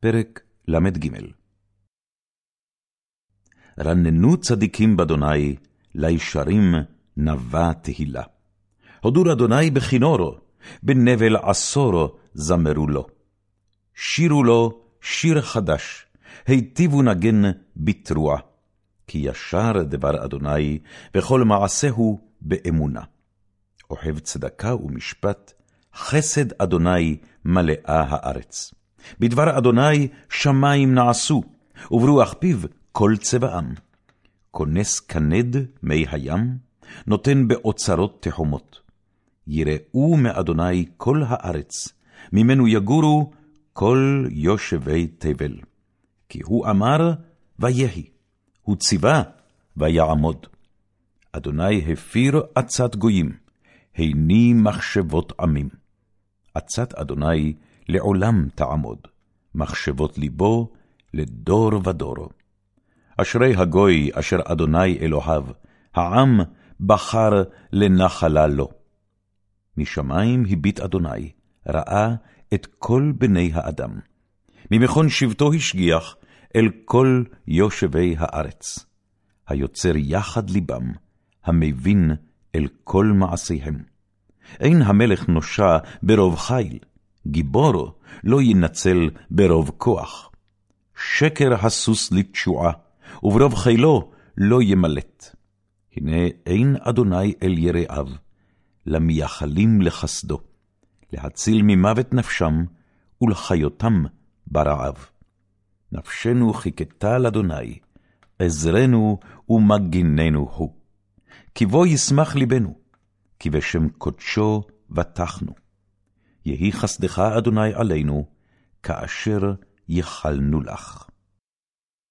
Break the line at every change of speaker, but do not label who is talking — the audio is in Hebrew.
פרק ל"ג רננו צדיקים באדוני, לישרים נבע תהילה. הודו לאדוני בכינורו, בנבל עשור זמרו לו. שירו לו שיר חדש, היטיבו נגן בתרועה. כי ישר דבר אדוני, וכל מעשהו באמונה. אוהב צדקה ומשפט, חסד אדוני מלאה הארץ. בדבר אדוני שמים נעשו, וברוח פיו כל צבעם. כונס כנד מי הים, נותן באוצרות תחומות. יראו מאדוני כל הארץ, ממנו יגורו כל יושבי תבל. כי הוא אמר, ויהי, הוא ציווה, ויעמוד. אדוני הפיר עצת גויים, הני מחשבות עמים. עצת אדוני לעולם תעמוד, מחשבות ליבו לדור ודור. אשרי הגוי אשר אדוני אלוהיו, העם בחר לנחלה לו. משמיים הביט אדוני, ראה את כל בני האדם. ממכון שבטו השגיח אל כל יושבי הארץ. היוצר יחד ליבם, המבין אל כל מעשיהם. אין המלך נושע ברוב חיל, גיבור לא ינצל ברוב כוח. שקר הסוס לתשועה, וברוב חילו לא ימלט. הנה אין אדוני אל יראיו, למייחלים לחסדו, להציל ממוות נפשם, ולחיותם ברעב. נפשנו חיכתה לאדוני, עזרנו ומגיננו הוא. כי בו ישמח לבנו, כי בשם קודשו בטחנו. יהי חסדך, אדוני, עלינו, כאשר ייחלנו לך.